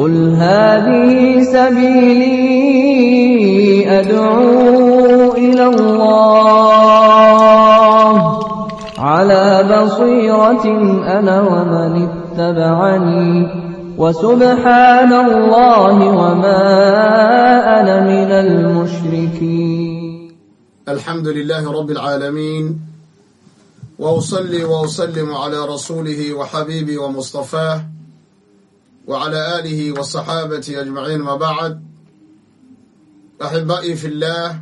قل هذه سبيلي أدعو إلى الله على بصيرة أنا ومن اتبعني وسبحان الله وما أنا من المشركين الحمد لله رب العالمين وأصلي وأسلم على رسوله وحبيبي ومصطفاه وعلى آله وصحابته أجمعين ما بعد أحبائي في الله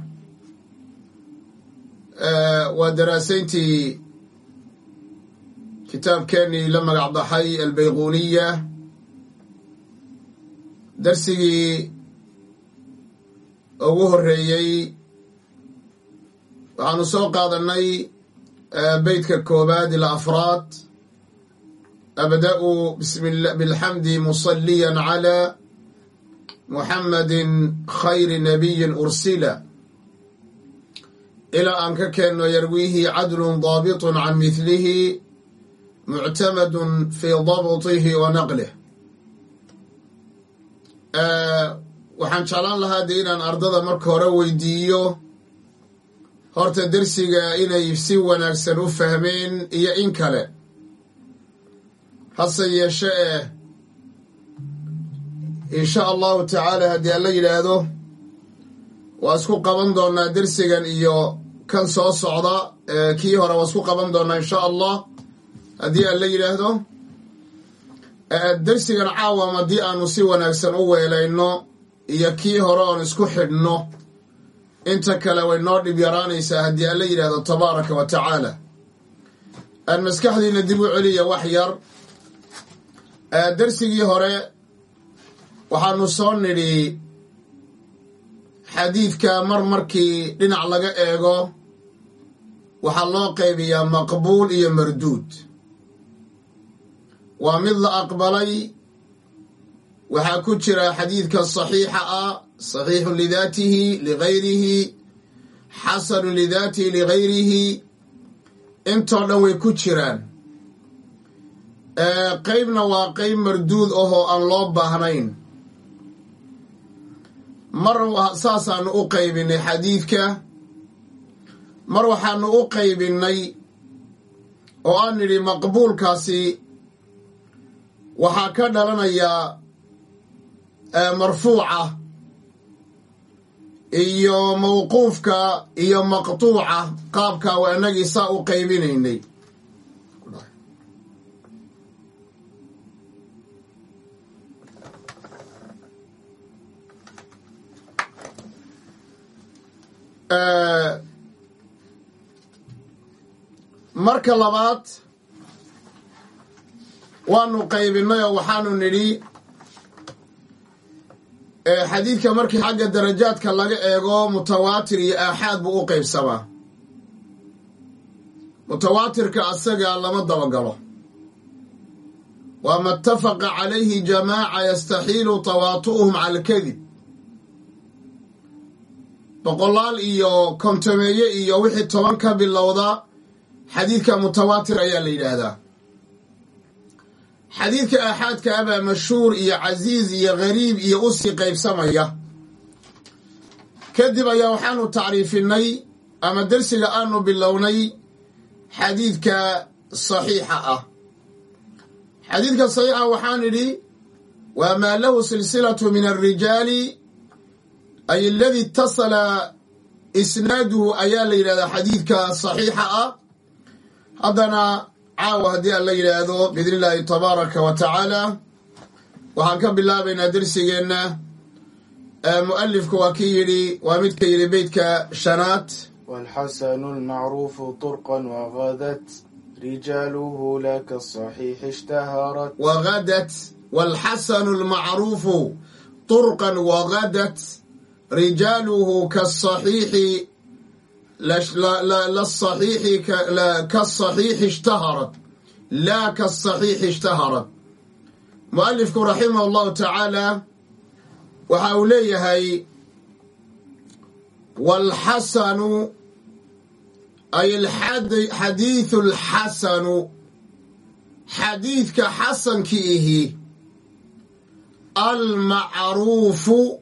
آه ودراسينتي كتاب كاني لما قعضحي البيغونية درسي ugu horeeyey waxaanu soo qaadanay beytka koobaad ila afraad abda-u bilxamdi musaliya calى muxamadi khayri nabiyi ursila ilaa aan ka keenno yarwiihi cadlu daabiط can mihlihi muctamadu fi dabطihi wa naqlih waxaan jeclaan lahaa dee inaan ardada marka hore weydiiyo horta dersiga inay si wanaagsan u fahmeen iyo in kale hase yeeshe eh insha allahu tacaala haddii alla yidhaahdo waa isku qaban doonaa dersigan iyo kan soo socda kii hore waa isku qaban doonaa insha allah haddii alla yidhaahdo. Dersigan caawam haddii aanu si wanaagsan u weelayno iyo kii hore oon isku xidhno inta kale way noo dhib yaraanaysaa haddii alla yidhaahdo tabaaraka wa tacaala. Aan maskaxdiina dib u celiya wax yar darsigii hore waxaanu soo nidhi xadiidka mar markii dhinac laga eego waxaa loo qaybiyaa maqbuul iyo marduud. Waa mid la aqbalay waxaa ku jira xadiidka saxiixa ah saxiixun lidaatihi ligayrihi xasanun lidaatihi ligayrihi intoo dhan way ku jiraan qeybna waa qeyb marduud ahoo aan loo baahnayn. Mar saasaanu u qaybinay xadiidka. Mar waxaanu u qaybinnay oo aan nidhi maqbuulkaasi waxaa ka dhalanayaa marfuuca iyo mawquufka iyo maqtuuca qaabka waa inagii saa u qaybinaynay marka labaad waanu qaybinay oo waxaanu nidhi xadiidka markii xagga darajaadka laga eego mutawaatir iyo aaxaad buu u qaybsamaa mutawaatirka asaga lama dabagalo. Waa ma itafaqa calayhi jamaaca yastaxiilu tawaatu'uhum cala alkadib boqolaal iyo kontomeeye iyo wixii toban ka bilowda xadiidka mutawaatir ayaa la yidhaahdaa. Xadiidka aaxaadka abaa mashhuur iyo casiiz iyo gariib iyo u sii qaybsamaya. Kadib ayaa waxaanu tacriifinay ama dersiga aanu bilownay xadiidka saxiixa ah. Xadiidka saxiixa waxaan idhi waa maa lahu silsilatu min alrijaali ay aladii itasala isnaaduhu ayaa la yidhahdaa xadiidka saxiixa ah. Haddana caawa haddii aan la yidhaahdo biidnillaahi tabaaraka wa tacaala waxaan ka bilaabaynaa darsigeenna. Mualifku waa ki yidhi waa midka yidhi beytka shanaad. Walxasanu lmacruufu turqan wagadat rijaaluhu laka saxiixi ishtahaarat wagadat walxasanu lmacruufu turqan wagadat rijaaluhu kasaxiixi lasaxiixi kasaxiixi ishtaharat. Laa kasaxiixi ishtaharat. Mualifku raximah allahu tacaala waxa uu leeyahay walxasanu ay xadiithu lxasanu xadiidka xasankii almacruufu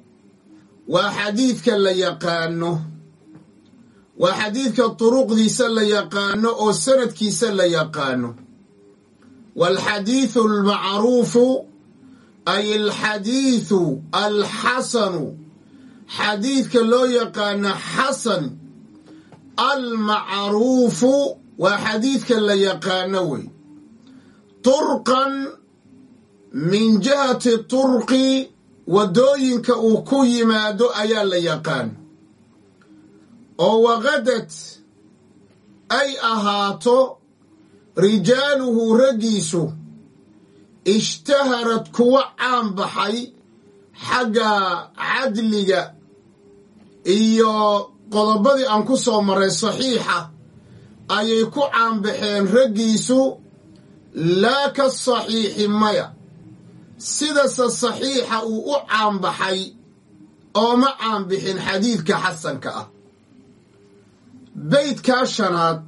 waa xadiidka la yaqaano. Waa xadiidka duruqdiisa la yaqaano oo sanadkiisa la yaqaano. Waalxadiidu almacruufu ay alxadiidu alxasanu xadiidka loo yaqaano xasan almacruufu waa xadiidka la yaqaano wey. Turqan min jihati turqi waddooyinka uu ku yimaado ayaa la yaqaan. oo waqadad ay ahaato rijaaluhu raggiisu ishtaharad kuwa caan baxay xagga cadliga iyo qodobadii aan ku soo maray saxiixa ayay ku caanbaxeen raggiisu laa ka saxiixi maya sidase saxiixa uu u caanbaxay ooma caanbixin xadiidka xasanka ah. Beydkaa shanaad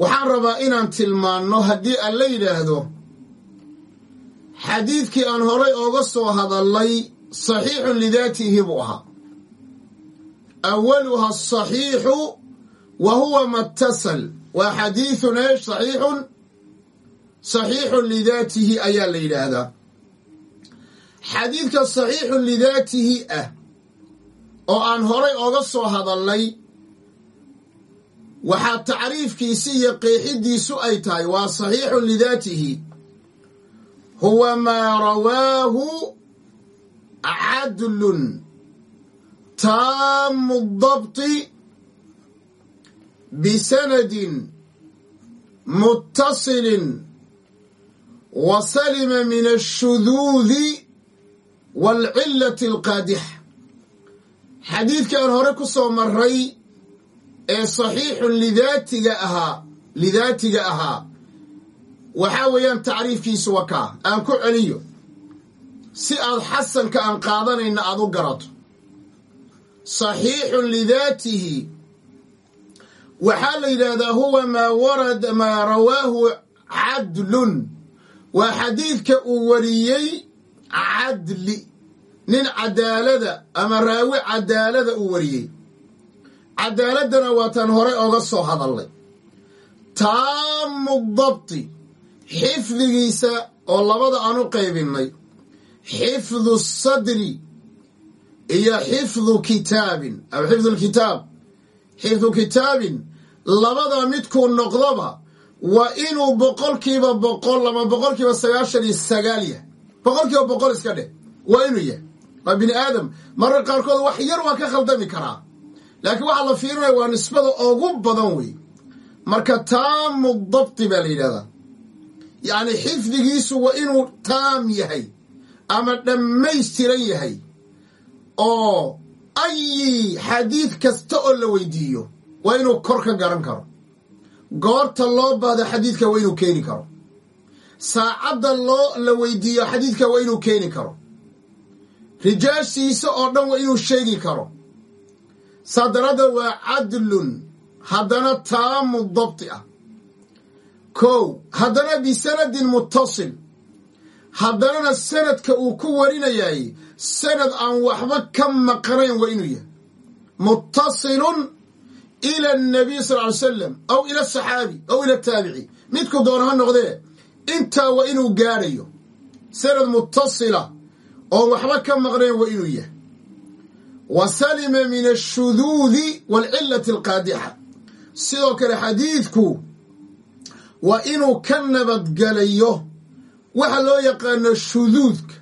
waxaan rabaa inaan tilmaanno haddii aan la yidhaahdo xadiidkii aan horay ooga soo hadallay saxiixun lidaatihi buu ahaa. Awaluha asaxiixu wa huwa matasal waa xadiidun eesh saxiixun saxiixun lidaatihi ayaa la yidhaahdaa. Xadiidka saxiixun lidaatihi ah oo aan horay ooga soo hadallay waxaa tacriifkiisi iyo qeexidiisu ay tahay waa saxiixun lidaatihi. Huwa maa rawaahu cadlun taamu dabti bisanadin muttasilin wa salima min ashuduudi waalcilati alqaadixa xadiidkaan hore ku soo maray ee saxiixun lidaatiga ahaa lidaatiga ahaa waxaa weeyaan tacriifkiisu waa kaa aan ku celiyo si aad xasanka aan qaadanayna aad u garato saxiixun lidaatihi waxaa la yidhaahdaa huwa maa warada maa rawaahu cadlun waa xadiidka uu wariyey cadli nin cadaalada ama raawi cadaalada uu wariyey. Cadaaladdana waataan horey oga soo hadallay taamu dabti xifdigiisa oo labada aan u qaybinnay xifdu sadri iyo xifdu kitaabin aw xifdu lkitaab xifdu kitaabin labada midkuu noqdoba waa inuu boqolkiiba boqol ama boqolkiiba sagaashan iyo sagaal yahay. Boqolkiiba boqol iska dheh. Waa inuu yahay. Waa bini aadam. Marar qaarkood wax yar waa ka khaldami karaa. Laakiin waxaa la fiirinaya waa nisbada ugu badan wey marka taamu dabti baa la yidhahdaa yacni xifdigiisu waa inuu taam yahay ama dhammaystiran yahay oo ayi xadiid kasta oo la weydiiyo waa inuu kor ka garan karo goorta loo baahdo xadiidka waa inuu keeni karo. Saacadda loo la weydiiyo xadiidka waa inuu keeni karo. Rijaashiisa oo dhan waa inuu sheegi karo. Saa daraaddeed waa cadlun haddana taamu dabti ah. Kow haddana bisanadin muttasil. Haddanana sanadka uu ku warinayay sanad aan waxba ka maqnayn waa inuu yahay muttasilun ila annabiy sal ly salam aw ila asaxaabi aw ila ataabici midku doona ha noqdee intaa waa inuu gaadhayo sanad muttasila oon waxba ka maqnayn waa inuu yahay wa salima min ashuduudi waalcilati alqaadixa sidoo kale xadiidku waa inuu ka nabadgelayo waxa loo yaqaano shuduudka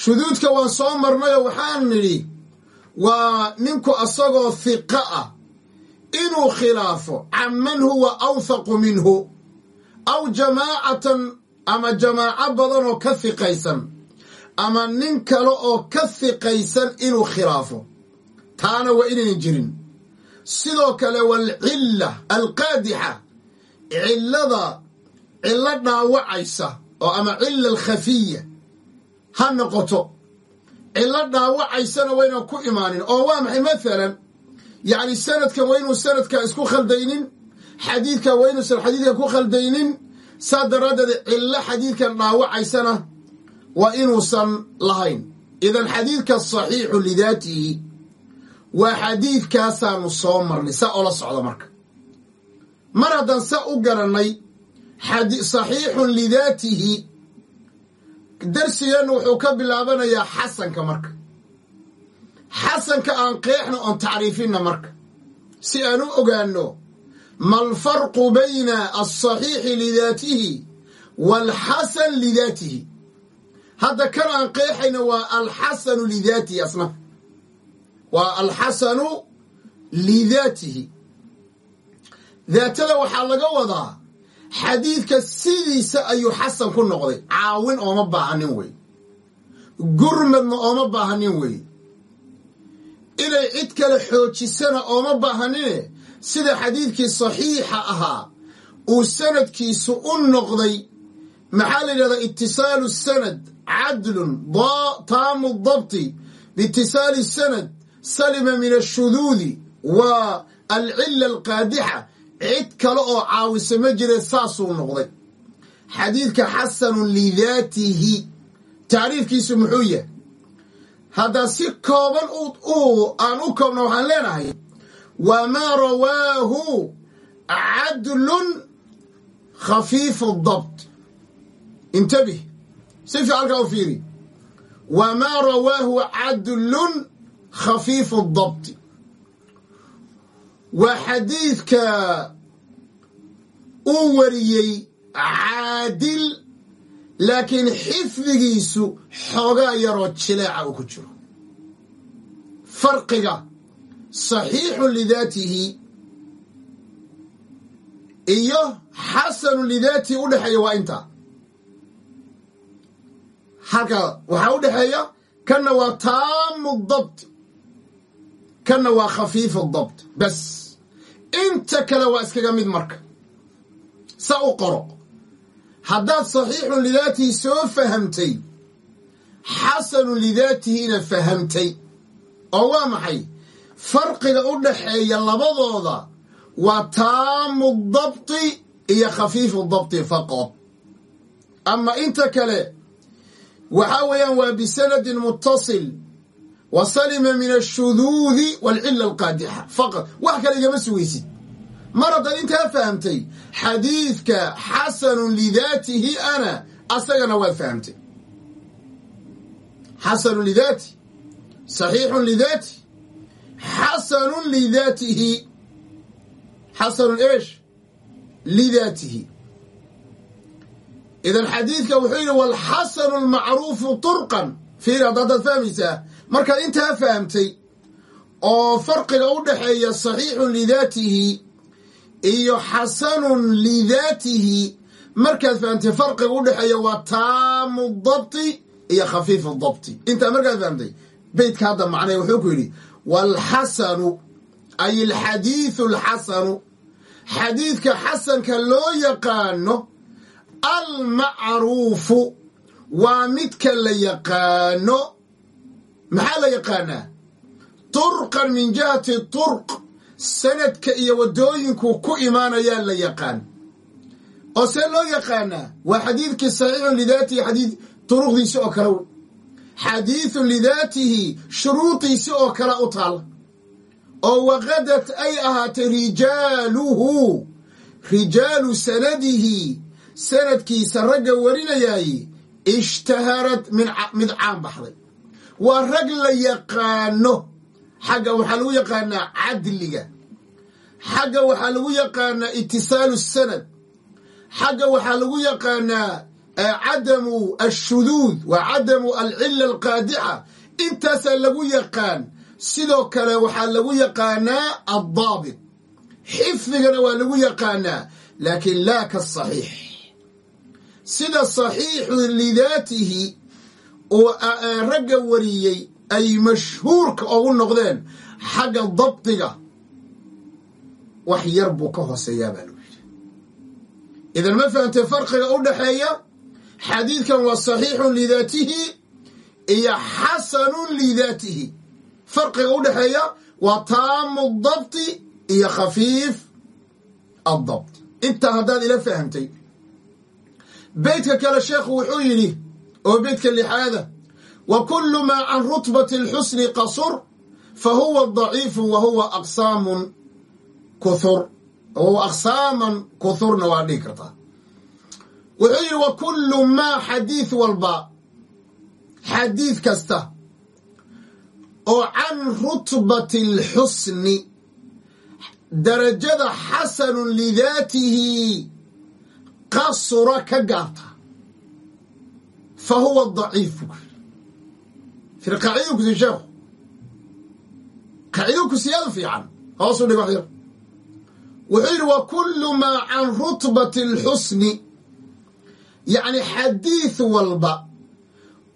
shuduudka waan soo marnayoo waxaan nidhi waa ninku asagoo hiqa ah inuu khilaafo can man huwa awthaqu minhu aw jamaacatan ama jamaaco badan oo ka hiqaysan ama nin kale oo ka hiqaysan inuu khilaafo. Taana waa inaynan jirin. Sidoo kale waalcilla alqaadixa cillada cillo dhaawacaysa oo ama cilla alkhafiya ha noqoto. Cillo dhaawacaysana waynan ku imaanin oo waa maxay? Maalan yacni sanadkan waa inuu sanadka isku khaldaynin xadiidka waa inuusan xadiidka ku khaldaynin saa daraaddeed cillo xadiidkan dhaawacaysana waa inuusan lahayn. Idan xadiidka saxiixu lidaatihi waa xadiidkaasaanu soo marnay saa oola socda marka. Mar haddaan sa u garannay saxiixun lidaatihi darsigeennu wuxuu ka bilaabanayaa xasanka marka xasanka aan qeexna oon tacriifinna marka. Si aan u ogaanno ma alfarqu bayna alsaxiixi lidaatihi waalxasan lidaatihi. Hadda kan aan qeexayna waa alxasanu lidaatihi asna waa alxasanu lidaatihi. Daatada waxaa laga wadaa xadiidka sidiisa ayuu xasan ku noqday. Caawin ooma baahanin wey. Gurmadna ooma baahanin wey inay cid kale xoojisana ooma baahanine sida xadiidkii saxiixa ahaa uu sanadkiisu u noqday maxaa la yidhahdaa itisaalu sanad cadlun taamu dabti biitisaali sanad salima min ashuduudi wa alcila alqaadixa cid kale oo caawisa ma jire saasuu noqday. Xadiidka xasanun lidaatihi tacriifkiisu muxuu yahay haddaa si kooban aan u koobna waxaan leenahay waa maa rawaahu cadlun khafiifu dabt. Intabih si fiicankaa u fiiri. Waa maa rawaahu cadlun khafiifu dabti waa xadiidka uu wariyey caadil laakiin xifdigiisu xoogaa yaroo jileeca uu ku jiro. Farqiga saxiixun lidaatihi iyo xasanun lidaatihi u dhexeeya waa intaa halka waxaa u dhexeeya kanna waa taamu dabt kanna waa khafiifu dabt bas. Inta kale waa iskaga mid marka. Sa u qoro haddaad saxiixun lidaatihi soo fahamtay xasanun lidaatihina fahamtay. Oo waa maxay? Farqiga u dhaxeeya labadooda waa taamu dabti iyo khafiifu dabti faqad ama inta kale waxaa weeyaan waa bisanadin muttasil wa salima min ashuduudi waalcila alqaadixa. Faqad wax kale igama sugaysid mar haddaad intaa fahamtay? Xadiidka xasanun lidaatihi ana asagana waad fahamtay. Xasanun lidaati saxiixun lidaati xasanun lidaatihi xasanun eesh lidaatihi. Idan xadiidka wuxuu yidhi walxasanu almacruufu turqan. Fiir hadda haddaad fahmaysaa. Markaad intaa fahamtay? Oo farqiga u dhaxeeya saxiixun lidaatihi iyo xasanun lidaatihi. Markaad fahamtay farqiga u dhexeeya waa taamu dabti iyo khafiifu dabti intaa markaad fahamtay beytka hadda macnay wuxuu ku yidhi waalxasanu ay alxadiidu alxasanu xadiidka xasanka loo yaqaano almacruufu waa midka la yaqaano. Maxaa la yaqaanaa? Turqan min jihati turq sanadka iyo waddooyinku ku imaanayaa la yaqaan. Oo see loo yaqaanaa waa xadiidkii saxiixun lidaatihi xadiid turuqdiisi oo kale xadiidun lidaatihi shuruudiisi oo kale u taal. Oo waqadat ay ahaatay rijaaluhu rijaalu sanadihi sanadkiisa ragga warinayaay ishtaharad mid caan baxday. Waa rag la yaqaano xagga waxaa lagu yaqaanaa cadliga. Xagga waxaa lagu yaqaanaa itisaalu sanad. Xagga waxaa lagu yaqaanaa cadamu ashuduud waa cadamu alcila alqaadixa. Intaasaa lagu yaqaan sidoo kale waxaa lagu yaqaanaa addaabit. Xifdigana waa lagu yaqaanaa laakiin laa kasaxiix sida saxiixu lidaatihi oo ragga wariyey ay mashhuurka ugu noqdeen xagga dabdiga wax yar buu ka hooseeyaa baa lagu yidhi. Idan ma fahamtay farqiga u dhaxeeya xadiidkan waa saxiixun lidaatihi iyo xasanun lidaatihi. Farqiga u dhexeeya waa taamu dabti iyo khafiif addabt intaa haddaad ila fahamtay beytka kale sheekhu wuxuu yidhi oo beydka lixaada wa kullu maa can rutbati alxusni qasur fa huwa daciifu wa huwa aqsaamun kuhur wahuwa aqsaaman kuhurna waa dhihi kartaa. Wuxuu yidhi wa kullu maa xadiid walba. Xadiid kasta. Oo can rutbati alxusni darajada xasanun lidaatihi qasura ka gaarta. Fa huwa daciif fir qaaciduu fiican. Yar. Wuxuu yidhi wa kullu maa can rutbati alxusni. Yacni xadiid walba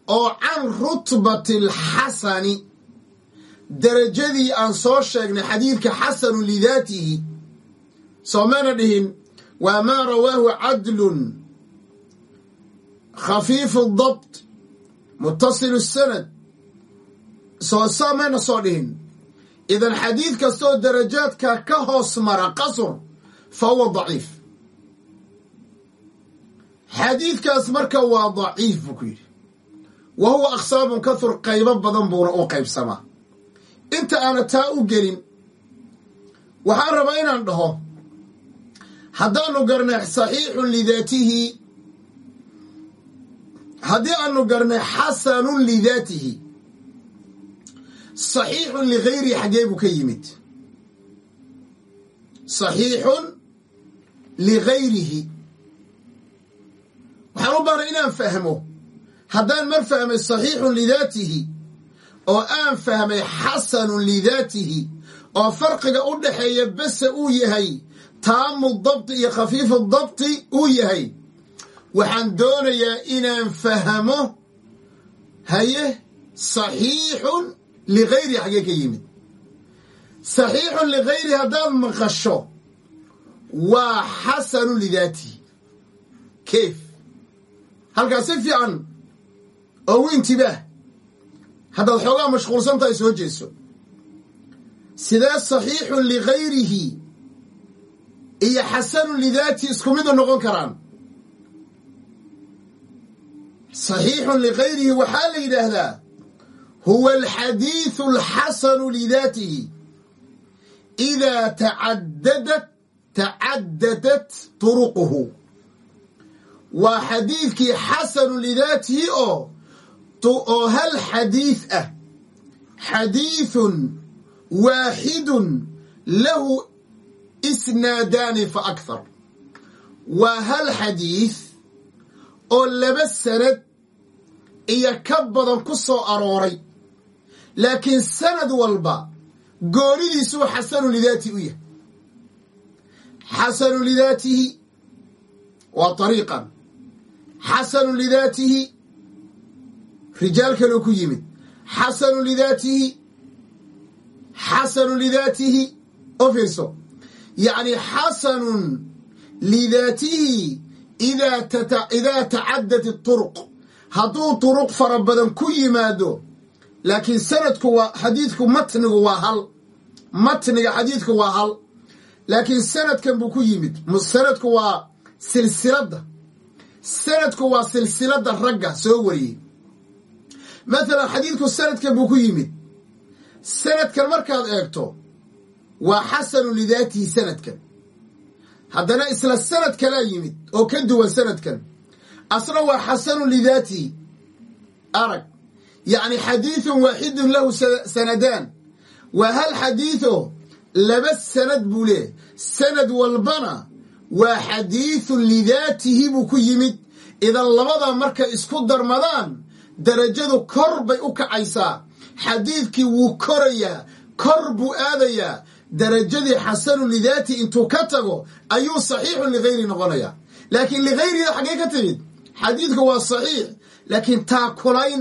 oo can rutbati alxasani darajadii aan soo sheegnay xadiidka xasanu lidaatihi soomana dhihin waa maa rawaahu cadlun khafiifu dabt muttasilu sanad soo soomayna soo dhihin. Idan xadiid kastaoo darajaadka ka hoos mara qasur fa huwa daciif. Xadiidkaas marka waa daciif buu ku yidhi. Wa huwa aqsaamun kahur qaybo badan buuna u qaybsamaa. Inta aana taa u gelin waxaan rabaa inaan dhaho haddaanu garnay saxiixun lidaatihi haddii aanu garnay xasanun lidaatihi saxiixun ligayrihi xaggee buu ka yimid. Saxiixun ligayrihi. Waxaan u baanay inaan fahmo. Haddaan mar fahmay saxiixun lidaatihi oo aan fahmay xasanun lidaatihi oo farqiga u dhaxeeya bese uu yahay taamu dabti iyo khafiifu dabti uu yahay waxaan doonayaa inaan fahmo haye saxiixun ligayrihi xaggee ka yimid saxiixun ligayrihi haddaad maqasho waa xasanun lidaatihi kayf halkaas si fiican oo u intibaah haddaad xoogaa mashquulsan tahay soo jeeso sidee saxiixun ligayrihi iyo xasanun lidaatihi isku midu noqon karaan saxiixun ligayrihi waxaa la yidhaahdaa huwa alxadiidu alxasanu lidaatihi idaa tacadadat tacadadat turuquhu waa xadiidkii xasanu lidaatihi oo oo hal xadiid ah xadiidun waaxidun lahu isnaadaani fa akhar waa hal xadiid oo laba sanad iyo ka badan ku soo arooray laakiin sanad walba goonidiisuu xasanu lidaatihi u yahay. Xasanu lidaatihi waa ariiqan xasanu lidaatihi rijaal kaloo ku yimid. Xasanu lidaatihi xasanu lidaatihi oo fiirso. Yacni xasanun lidaatihi idaa tacadat turuq. Hadduu turuq fara badan ku yimaado laakiin sanadku waa xadiidku matnigu waa hal. Matniga xadiidku waa hal. Laakiin sanadkan buu ku yimid. Sanadku waa silsiladda sanadku waa silsiladda ragga soo wariyey. Mathalan xadiidku sanadkan buu ku yimid. Sanadkan markaad eegto waa xasanu lidaatihi sanadkan. Haddana isla sanad kalaa yimid oo ka duwan sanadkan. Asna waa xasanu lidaatihi arag yacni xadiidun waaxidun lahu sanadaan waa hal xadiido laba sanad buu leeyahy sanad walbana waa xadiidun lidaatihi buu ku yimid idan labadaa markay isku darmadaan darajadu kor bay u kacaysaa xadiidkii wuu korayaa kor buu aadayaa darajadii xasanu lidaati intuu ka tago ayuu saxiixun ligayri noqonayaa laakiin ligayriga xaggee ka timid xadiidku waa saxiix laakiin taakulayn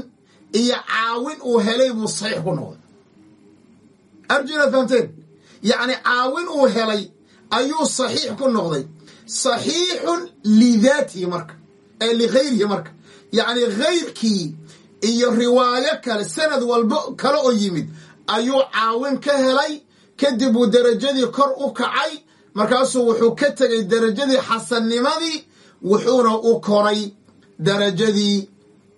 iyo caawin uu helay buu saxiix ku noqday. Arju inaad fahamteen yacni caawin uu helay ayuu saxiix ku noqday. Saxiixun lidaatihi marka ee ligayrihi marka. Yacni hayrkii iyo riwaayo kale sanad walba kale oo yimid ayuu caawin ka helay. Kadib uu derajadii kor u kacay markaasuu wuxuu ka tegay derajadii xasannimadii wuxuuna u koray darajadii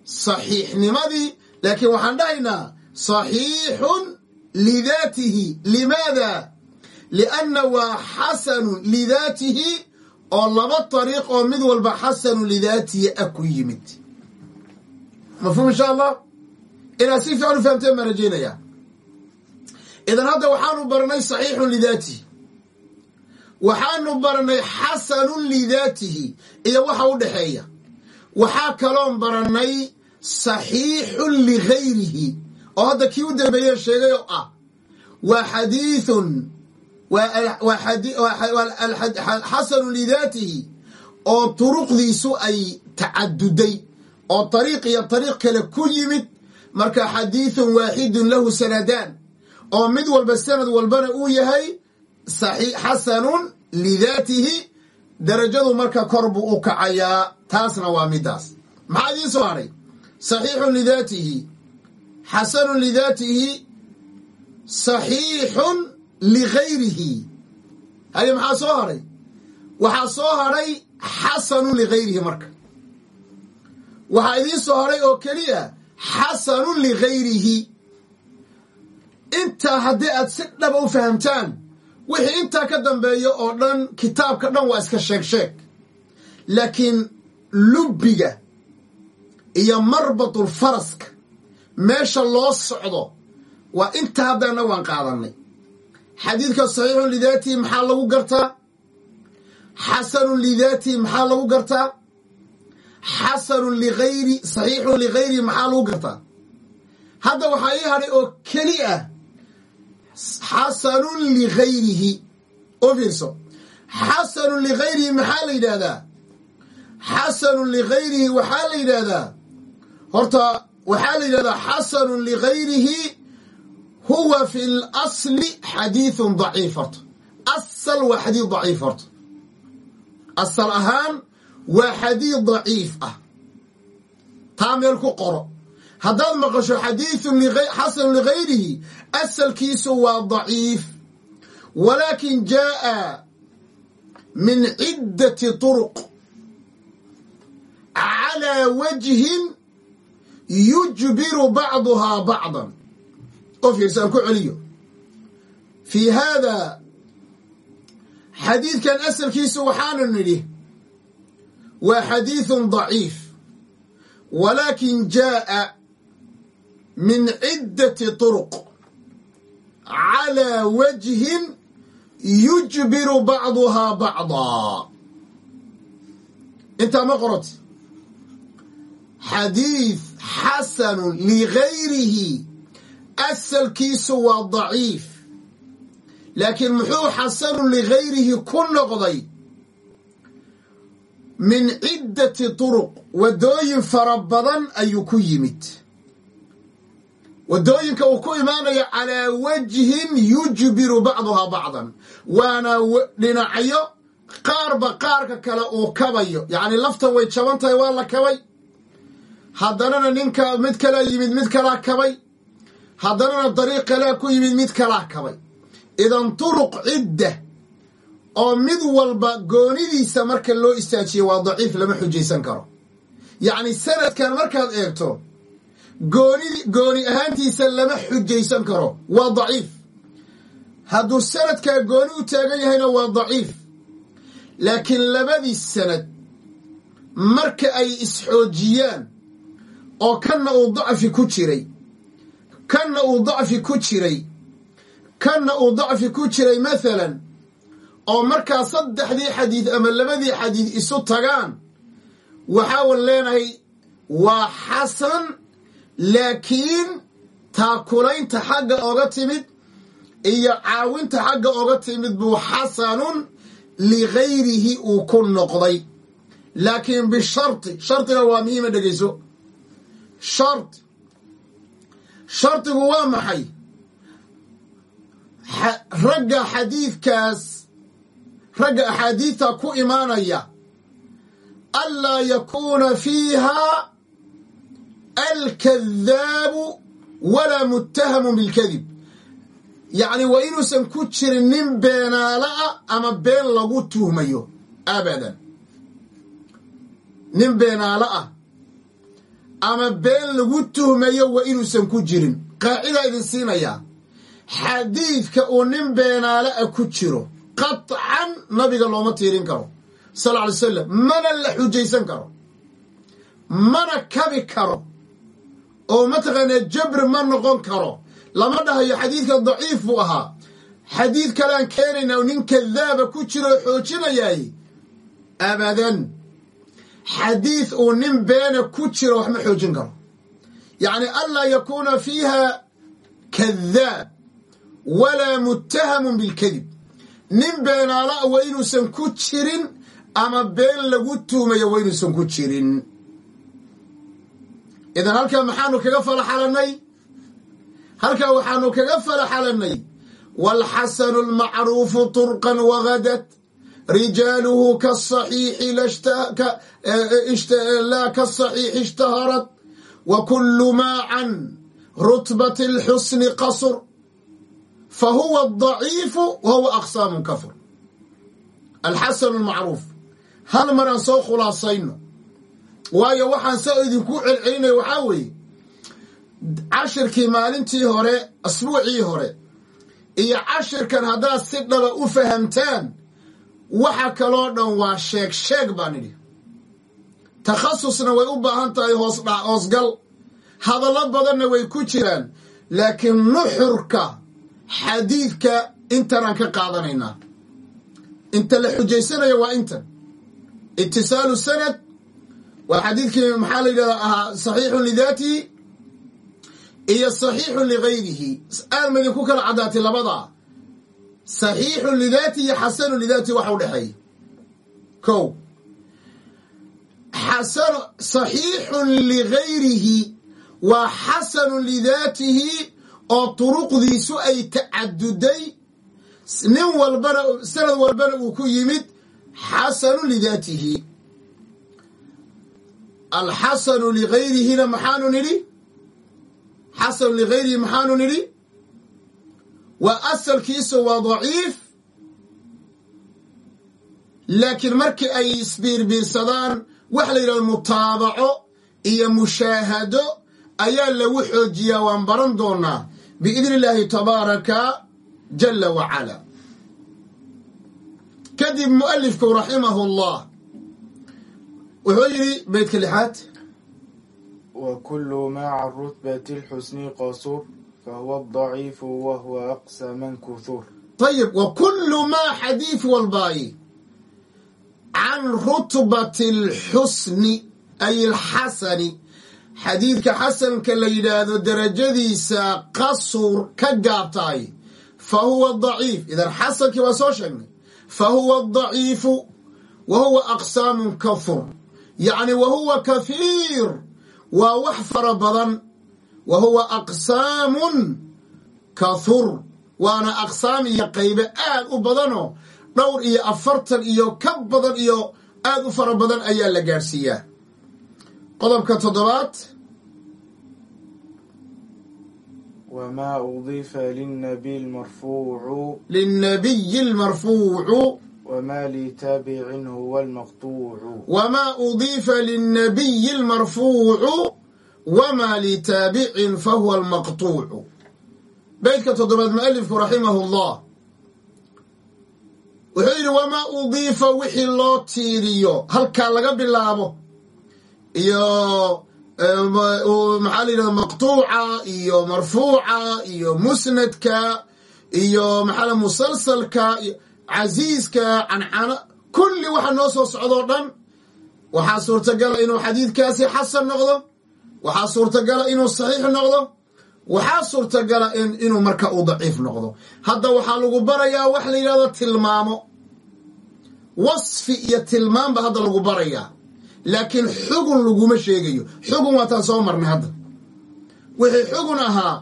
saxiixnimadii laakiin waxaan dhahaynaa saxiixun lidaatihi. Limaada? Lianna waa xasanun lidaatihi oo laba dariiq oo mid walba xasanu lidaatihi a ku yimid. Mafhuum insha allah inaad si fiican u fahamteen baan rajeynayaa idan hadda waxaanu baranay saxiixun lidaatihi. Waxaanu baranay xasanun lidaatihi iyo waxa u dhexeeya waxaa kaloon baranay saxiixun ligayrihi. Oo hadda kii u dambeeye sheegay oo ah waa xadiithun xasanu lidaatihi. Oo turuqdiisu ay tacaduday oo ariiq iyo ariiq kale ku yimid. Marka xadiithun waaxidun lahu sanadaan. Oo mid walba sanad walbana uu yahay xasanun lidaatihi. Darajadu marka kor buu u kacayaa taasna waa midaas. Maxaa idiin soo hadhay saxiixun lidaatihi xasanun lidaatihi saxiixun ligayrihi haye maxaa soo hadhay waxaa soo hadhay xasanun ligayrihi marka waxaa idiin soo hadhay oo keliya xasanun ligayrihi intaa haddii aad si dhaba u fahamtaan wixii intaa ka dambeeya oo dhan kitaabka dhan waa iska sheeg sheeg laakiin lubbiga iyo marbatul faraska meesha loo socdo. Waa inta haddana waan qaadanay. Xadiidka saxiixun lidaatihi maxaa lagu gartaa? Xasanun lidaatihi maxaa lagu gartaa? Xasanun ligayri saxiixun ligayrihi maxaa lagu gartaa? Hadda waxaa ii hadhay oo keli ah. Xasanun ligayrihi. Oo fiirso xasanun ligayrihi maxaa la yidhaahdaa? Xasanun ligayrihi waxaa la yidhaahdaa horta waxaa la yidhahdaa xasanun ligayrihi huwa fi lasli xadiithun daciif horta. Asal waa xadiid daciif horta. Asal ahaan waa xadiid daciif ah. Taa meel ku qoro. Haddaad maqasho xadiithun xasanun ligayrihi asalkiisu waa daciif. Walaakin jaa'a min ciddati turuq. Calaa wajhin yujbiru bacduhaa bacdan oo fiirsaan ku celiyo fii haada xadiidkan asalkiisu waxaanu nidhi waa xadiithun daciif walaakin jaa'a min ciddati turuq calaa wajhin yujbiru bacduhaa bacdaa intaa ma qoroti xadiid xasanun ligayrihi. Asalkiisu waa daciif. Laakiin muxuu xasanun ligayrihi ku noqday? Min ciddati turuq. Waddooyin fara badan ayuu ku yimid. Waddooyinka uu ku imaanayo calaa wajhin yujbiru bacduhaa bacdan. Waana dhinacyo qaarba qaarka kale uu kabayo. Yacni lafta way jaban waa la kabay haddanana ninka mid kalaa yimid mid kalaa kabay haddanana dariiq kalea ku yimid mid kalaa kabay idan turuq cidda oo mid walba goonidiisa marka loo istaajiyo waa daciif lama xujaysan karo. Yacni sanadkan markaad eegto gooni gooni ahaantiisa lama xujaysan karo. Waa daciif. Hadduu sanadkaa gooni u taagan yahayna waa daciif. Laakiin labadii sanad marka ay isxoojiyaan oo kanna uu dacfi ku jiray. Kanna uu dacfi ku jiray. Kanna uu dacfi ku jiray mathalan oo markaa saddexdii xadiid ama labadii xadiid isu tagaan waxaawan leenahay waa xasan laakiin taakulaynta xagga oga timid iyo caawinta xagga oga timid buu xasanun ligayrihi uu ku noqday. Laakiin bisharti shardiga waa muhiima dhegeyso shardi shardigu waa maxay? Ragga xadiidkaas ragga axaadiidta ku imaanaya anlaa yakuuna fiiha alkadaabu walaa muttahamu bilkadib yacni waa inuusan ku jirin nin beenaala ah ama been lagu tuhmayo abadan nin beenaalo ah ama been lagu tuhmayo waa inuusan ku jirin. Qaacidaa idin siinayaa xadiidka uu nin beenaale a ku jiro qatcan nabiga looma tiirin karo. Sal ly slam mana la xujaysan karo mana kabi karo oo mataqaanaa jabri ma noqon karo. Lama dhahayo xadiidka daciif buu ahaa. Xadiid kalean keenayna oo nin kadaaba ku jiro oo xoojinayaay abadan xadiid uu nin beena ku jiro wax ma xoojin karo. Yacni anlaa yakuuna fiiha kadaab walaa muttahamun bilkadib. Nin beenaala a waa inuusan ku jirin ama been lagu tuumayo waa inuusan ku jirin. Idan halkaa maxaanu kaga falaxalannay halkaa waxaanu kaga falaxalannay waalxasanu almacruufu turqan wagadat rijaaluhu kasaxiixi laa kasaxiixi ishtaharat wa kullu maa can rutbati alxusni qasr fa huwa adaciifu wa huwa aqsaamun kafur. Alxasanu almacruuf hal maraan soo khulaasayno waayo waxaan saa idinku celcelinaya waxaa weeye cashirkii maalintii hore asbuucii hore iyo cashirkan haddaad si dhaba u fahamtaan waxa kaloo dhan waa sheeg sheeg baan idhi takhasusna way u baahan tahay hoosdha hoosgal hadallo badanna way ku jiraan laakiin nuxurka xadiidka intanaan ka qaadanaynaa inta la xujaysanaya waa intan. Itisaalu sanad waa xadiidkii maxaa la yidhahdaa ahaa saxiixun lidaatihi iyo saxiixun ligayrihi aad idinku kala caddaatay labadaa saxiixun lidaatihi xasanun lidaatihi waxa u dhexeeya kow. Xasan saxiixun ligayrihi waa xasanun lidaatihi oo turuqdiisu ay tacaduday nin walbana sanad walbana uu ku yimid xasanun lidaatihi. Alxasanu ligayrihina maxaanu nidhi? Xasanu ligayrihi maxaanu nidhi waa asalkiisa waa daciif laakiin markii ay isbiirbiirsadaan waxa la yidhahdo mutaabaco iyo mushaahado ayaa lagu xoojiyaa waan baran doonaa biidni illaahi tabaaraka jala wacala. Kadib mu'alifku raximahu allah wuxuu yidhi beydka lixaad fahuwa daciifu wa huwa aqsa man kuhur ayib wa kullu maa xadiid walbaayi can rutbati alxusni ay alxasani xadiidka xasanka la yidhaahdo darajadiisa qasur ka gaabtaay fa huwa daciif idan xasankii waa soo sheegnay fa huwa daciifu wa huwa aqsaamun kahur yacni wa huwa kahiir waa wax fara badan wa huwa aqsaamun kahur waana aqsaam iyo qaybe aad u badanoo dhowr iyo afartan iyo ka badan iyo aad u fara badan ayaa la gaadhsiiyaa qodobka toddobaad wmaa udifa linabiy lmarfuucu linabiyi almarfuucu wma litaabicin huwa lmaqtuucu wamaa udiifa lilnabiyi almarfuucu wma litaabicin fahuwa almaqtuucu beydka toddobaad mualifku raximahu llah wuxuu yidhi wamaa udiifa wixii loo tiiriyo? Halkaa laga bilaabo. Iyo maxaa la yidhahda maqtuuca iyo marfuuca iyo musnadka iyo maxaa musalsalka casiiska cancana kulli waxa noo soo socdoo dhan waxaa suurtagala inuu xadiidkaasi xasan noqdo waxaa suurtagala inuu saxiix noqdo waxaa suurtagala inuu marka uu daciif noqdo. Hadda waxaa lagu barayaa wax la yidhahdo tilmaamo. Wasfi iyo tilmaam ba hadda lagu barayaa. Laakiin xugun laguma sheegayo. Xugun waataan soo marnay hadda. Wixii xugun ahaa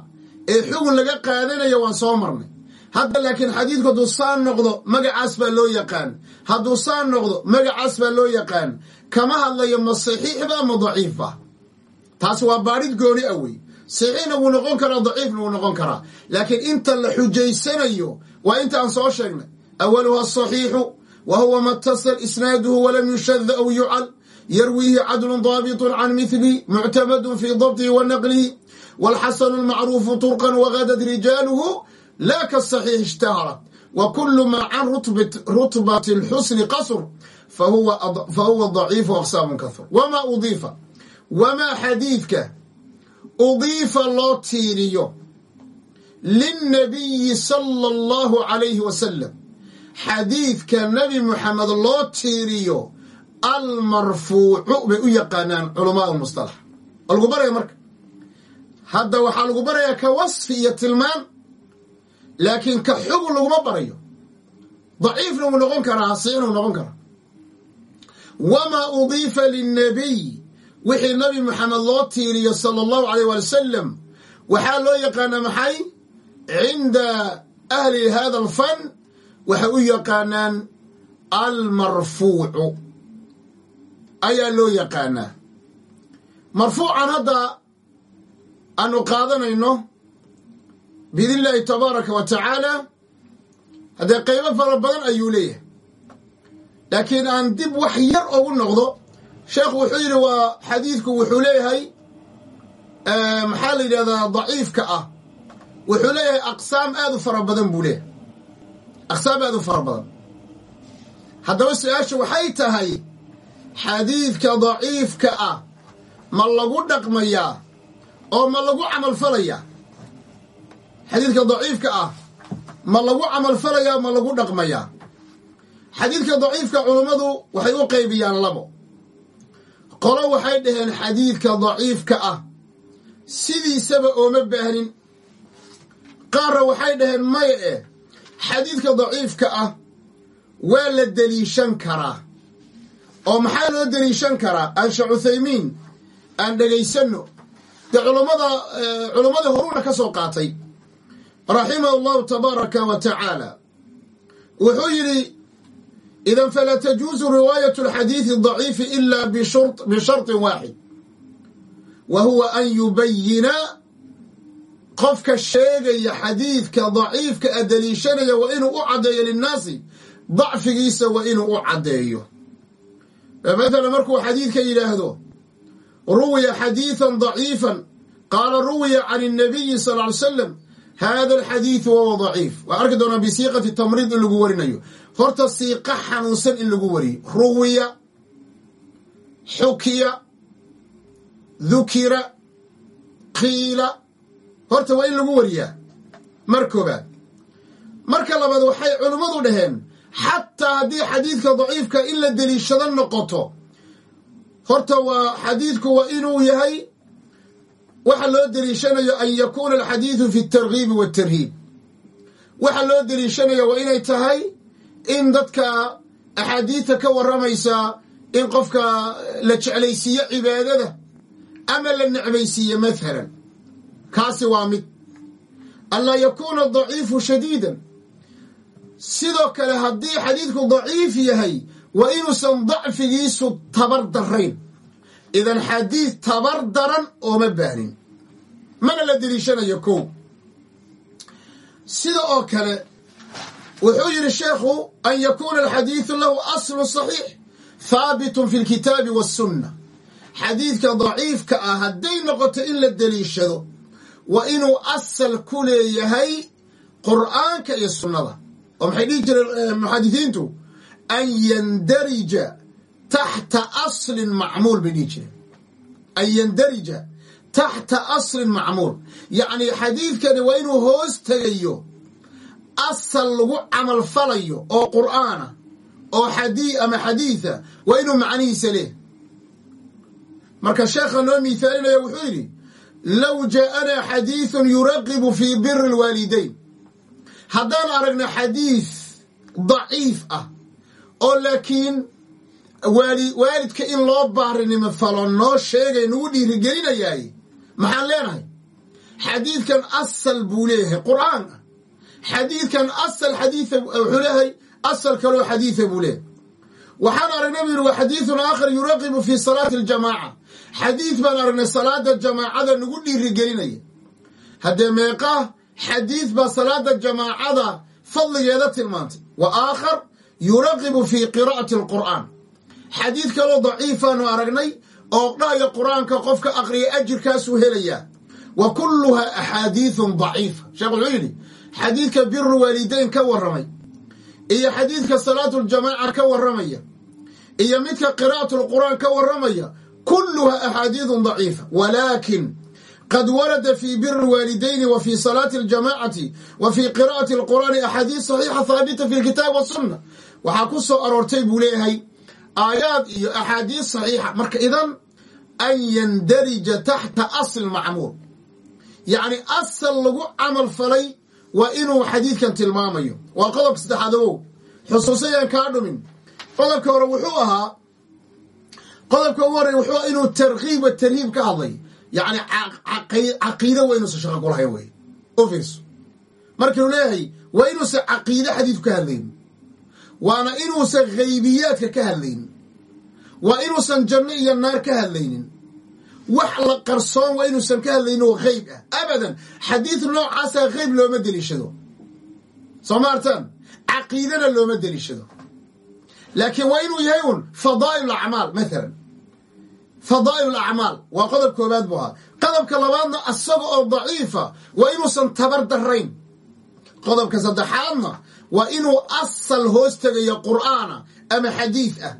ee xugun laga qaadanayo waan soo marnay. Hadda laakiin xadiidku hadduu saan noqdo magacaas baa loo yaqaan. Hadduu saan noqdo magacaas baa loo yaqaan. Kama hadlayo ma saxiixba ma daciifba taasi waa baadhid gooni ah a wey saxiixna wuu noqon karaa daciifna wuu noqon karaa. Laakiin inta la xujaysanayo waa inta aan soo sheegnay. Awaluha asaxiixu wa huwa matasal isnaaduhu walam yushad aw yucal. Yarwiihi cadlun daabitun can midli muctamadun fii dabtihi wa naqlihi. Wاlxasanu lmacruufu turqan wagadat rijaaluhu laa kasaxiix ishtaharat wa kulu maa can rutbati اlxusni qasr fahuwa daciifu aqsaamun kahur wama udiifa wamaa xadiidka udiifa loo tiiriyo linnabiyi sala allahu calayhi wasalam xadiidka nebi muxamed loo tiiriyo almarfuucu bay u yaqaanaan culamaa mustalax waa lagu baraya marka hadda waxaa lagu barayaa ka wasfi iyo tilmaan laakiin ka xugun laguma barayo daciifna wuu noqon karaa hasiixna wuu noqon karaa wamaa udiifa linnabiy wixii nabi moxamed loo tiiriyo sala allahu alayh waali wasalam waxaa loo yaqaanaa maxay? Cinda ahli hada alfan waxay u yaqaanaan almarfuucu. Ayaa loo yaqaanaa. Marfuucan hadda aanu qaadanayno biidn illaahi tabaaraka wa tacaala haddee qaybo fara badan ayuu leeyahay. Laakiin aan dib wax yar ugu noqdo sheekhu wuxuu yidhi waa xadiidku wuxuu leeyahay maxaa la yidhahdaa daciifka ah. Wuxuu leeyahay aqsaam aad u fara badan buu leeyahay. Aqsaam aad u fara badan. Haddaba su'aasha waxay tahay xadiidka daciifka ah ma lagu dhaqmayaa oo ma lagu camalfalayaa xadiidka daciifka ah ma lagu camalfalayaa ma lagu dhaqmayaa xadiidka daciifka culummadu waxay u qaybiyaan labo qolo waxay dhaheen xadiidka daciifka ah. Sidiisaba ooma baahnin qaarna waxay dhaheen maya eh xadiidka daciifka ah waa la deliishan karaa. Oo maxaa loo deliishan karaa? Ansha cuthaymiin aan dhegaysanno. Dee culummada culummadii horuuna ka soo qaatay. Raximahu allahu tabaaraka wa tacaala. Wuxuu yidhi idan falaa tajuusu riwaayatu alxadiidi daciifi ila bishardin waaxid wa huwa an yubayina qofka sheegaya xadiidka daciifka a daliishanaya waa inuu u caddeeyo linnaasi dacfigiisa waa inuu u caddeeyo maala markuu xadiidka yidhaahdo ruwiya xadiidan daciifan qaala ruwiya can اnnabiyi sal ly slam hada alxadiidu wahuwa daciif waa arki doonaa bisiiqati tamriid in lagu warinayo horta siiqa xanuunsan in lagu wariyo ruwiya xukiya dukira qiila horta waa in lagu wariyaa mar koobaad marka labaad waxay culimmadu dhaheen xataa haddii xadiidka daciifka in la deliishado noqoto horta waa xadiidku waa inuu yahay waxa loo deliishanayo an yakuuna alxadiidu fi اtargiibi waاtarhiib waxa loo deliishanayo waa inay tahay in dadka axaadiidta ka warramaysa in qofka la jeclaysiiyo cibaadada ama la necbaysiiyo mathalan kaasi waa mid. Anlaa yakuuna daciifu shadiidan. Sidoo kale haddii xadiidku daciif yahay waa inuusan dacfigiisu tabar darayn idan xadiid tabar daran ooma baahnin mana la deliishanayo kow sida oo kale wuxuu yidhi sheekhu an yakuuna alxadiidu lahu aslu saxiix haabitun fi lkitaabi waاsunna xadiidka daciifka ah hadday noqoto in la deliishado waa inuu asal ku leeyahay qur'aanka iyo sunnada oo maxay dhihi jireen muxadisiintu an yandarija taxta aslin macmuul bay dhihi jireen an yandarija taxta aslin macmuul yacnii xadiidkani waa inuu hoos tegayo asal lagu camal falayo oo qur'aana oo xadii ama xadiida waa inuu macnihiisa leh marka sheekha noo miisaalinaya wuxuu yidhi low jaa'ana xadiidun yuraqibu fii biri lwaalidayn haddaan aragna xadiid daciif ah oo laakiin waalidka in loo baarinimo falo noo sheegay nagu dhiirigelinayaay. Maxaan leenahay? Xadiidkan asal buu leeyahay qur'aan. Ah xadiidkan asal xadiia wuxuu leeyahay asal kaloo xadiida buu leeyahay. Waxaan aragnay bu yidhi wa xadiidun aakhar yuraqibu fii salaati اljamaaca xadiid baan aragnay salaada jamaacada nagu dhiirigelinaya haddee meeqa xadiid baa salaada jamaacada fadligeeda tilmaantay. Wa aakhar yuraqibu fii qiraa'ati alqur'aan xadiid kaloo daciifaanu aragnay oo dhahaya qur'aanka qofka aqriya ajirkaasuu helayaa wa kulluhaa axaadiidun daciifa. Sheekh wuxuu yidhi xadiidka biru waalideyn ka warramay iyo xadiidka salaatuljamaaca ka warramaya iyo midka qiraa'atu lqur'aan ka warramaya kulluhaa axaadiidun daciifa. Walaakin qad warada fii biri waalidayni wa fii salaati aljamaacati wa fii qiraa'ati alqur'aani axaadiis saxiixa haabita fi lkitaab wasunna waxaa ku soo aroortay buu leeyahay aayaad iyo axaadiis saxiixa. Marka idan an yandarija taxta asl macmuul. Yacni asal lagu camal falay waa inuu xadiidkan tilmaamayo. Waa qodobka saddexaad ogow. Xusuusayaan kaa dhumin. Qodobka hore wuxuu ahaa qodobka ugu horey wuxuu inuu tarkiib wa tarhiib ka hadlay. Yacni caqiide waa inuusan shaqo kulahayn wey. U fiirso. Markuu leeyahay waa inuusan caqiide xadiidku ka hadlaynin waana inuusan haybiyaadka ka hadlaynin. Waa inuusan janno iyo naar ka hadlaynin. Wax la qarsoon waa inuusan ka hadlaynin oo hayb ah. Abadan xadiid noocaasa hayb looma deliishado. Soo maartaan caqiidana looma deliishado. Laakiin waa inuu yahay un fadaa'il acmaal maalan fadaa'il acmaal waa qodob koobaad buu ahaa. Qodobka labaadna asaga oo daciifa waa inuusan tabar darayn qodobka saddexaadna waa inuu asal hoos tegayo qur'aana ama xadiid ah.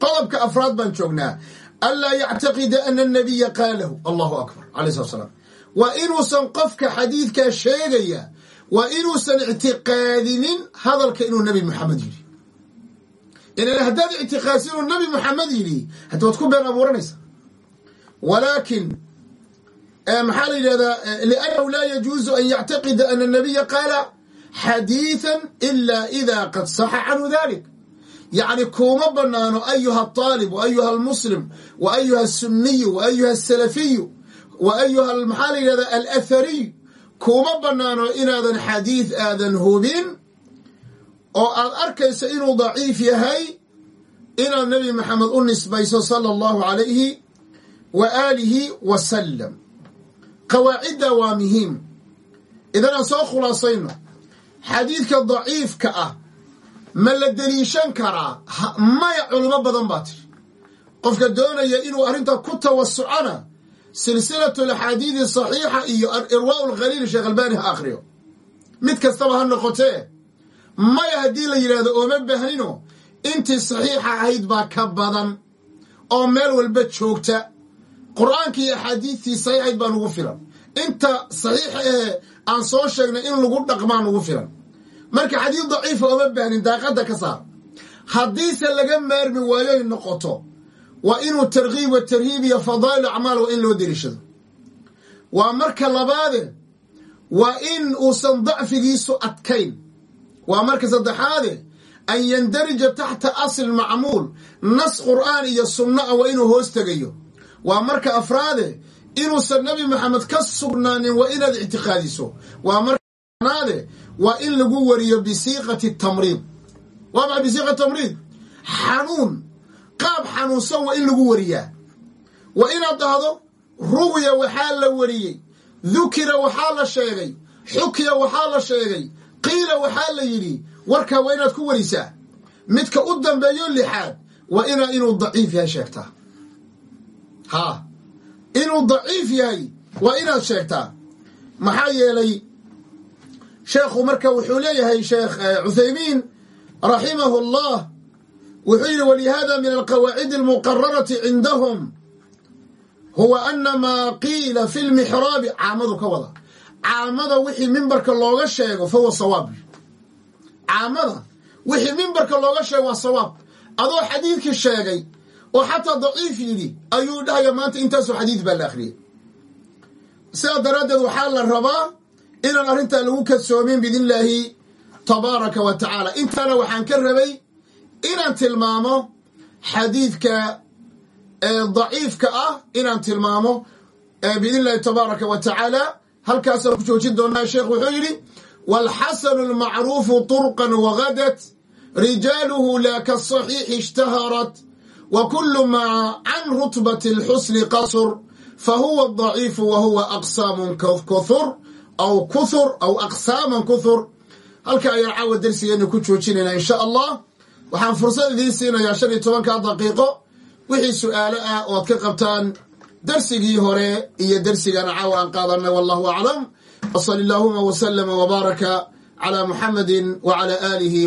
Qodobka afraad baan joognaa. Anlaa yactaqida ana anabiya qaalahu. Allahu akbar. Alay slat slaam waa inuusan qofka xadiidkaa sheegaya waa inuusan ictiqaadinin hadalka inuu nebi moxamed yidhi. Ilan haddaad ictiqaadsi inuu nebi moxamed yidhi hadda waad ku been abuuranaysa walaakin maxaa la yidhahdaa liannahu laa yajuuzu an yactaqida ana anabiya qaala xadiiثan ila ida qad saxa canhu dalik yacni kuuma banaano ayuha aطaalib wa ayuha almuslim wa ayuha aلsuniyu wa ayuha asalafiyu wa ayuha maxaa la yidhahdaa alathariy kuuma banaano inaadan xadiid aadan hubin oo aad arkayso inuu daciif yahay inaad nebi maxamed u nisbayso sala allahu calayhi wa aalihi wasalam qawaacidda waa muhiim idan aan soo khulaasayno xadiidka daciifka ah ma la deliishan karaa? Maya culimo badan baa tiri. Qofka doonaya inuu arrinta ku tawasucana silsilatu alaxaadiidi saxiixa iyo irwaau lkhaliil sheekh albaani ha akhriyo. Mid kastaba ha noqotee maya haddii la yidhaahdo ooma baahnino intii saxiixa ahayd baa ka badan oo meel walba joogta. Qur'aankii iyo axaadiistii saxiixayd baa nugu filan. Inta saxiixa ahee aan soo sheegnay in lagu dhaqmaa nugu filan. Marka xadiid daciifa ooma baahnin daaqadda ka saar. Haddiise laga maarmi waayoy noqoto waa inuu tarkiib wa tarhiib iyo fadaa'il acmaal waa in loo deliishado waa marka labaade waa in uusan dacfigiisu adkayn. Waa marka saddexaade an yandarija taxta asli macmuul nas qur'aan iyo sunna a waa inuu hoos tegayo. Waa marka afraade inuusan nebi maxamed ka sugnaanin waa inaad ictiqaadiso. Waa markanaade waa in lagu wariyo bisiiqati tamriid waa maxay bisiiqati tamriid xanuun. Qaab xanuunsan waa in lagu wariyaa. Waa inaad dhahdo ruwiya waxaa la wariyey dukira waxaa la sheegay xukiya waxaa la sheegay qiila waxaa la yidhi. Warkaa waa inaad ku warisaa. Midka u dambeeyo lixaad waa inaa inuu daciif yahay sheegtaa haa inuu daciif yahay waa inaad sheegtaa. Maxaa yeelay sheekhu marka wuxuu leeyahay sheekh cuthaymiin raximahu اllah wuxuu yidhi walihada min alqawaacidi almuqararati cindahum huwa ana maa qiila fi lmixraabi caamadu ka wada. Caamada wixii mimbarka looga sheego fahuwa sawaab. Caamada wixii mimbarka looga sheego waa sawaab. Adoo xadiidkii sheegay oo xataa daciif yidhi ayuu dhahaya maanta intaasoo xadiid baa la akhriyay sidaa daraaddeed waxaa la rabaa inaan arrintaa lagu kasoomin biidnillaahi tabaaraka wa tacaala. Intaana waxaan ka rabay inaan tilmaamo xadiidka daciifka ah inaan tilmaamo biidn tabaaraka wa tacaala. Halkaasaan ku joojin doonaa sheekh wuxuu yidhi waalxasanu almacruufu turqan wagadat rijaaluhu laa kasaxiixi ishtaharat wa kulu maa can rutbati اlxusni qasur fahuwa daciifu wahuwa aqsaamun kuhur aw kuhur aw aqsaaman kuhur halka ayaan caawa darsigeenna ku joojinaynaa insha allah waxaan fursad idiin siinayaa shan iyo tobankaa daqiiqo. Wixii su'aalo ah ood ka qabtaan darsigii hore iyo darsigan caawa aan qaadanay wallahu aclam wsali allahuma waslama wbaaraka cla muxamadi wcala aalihi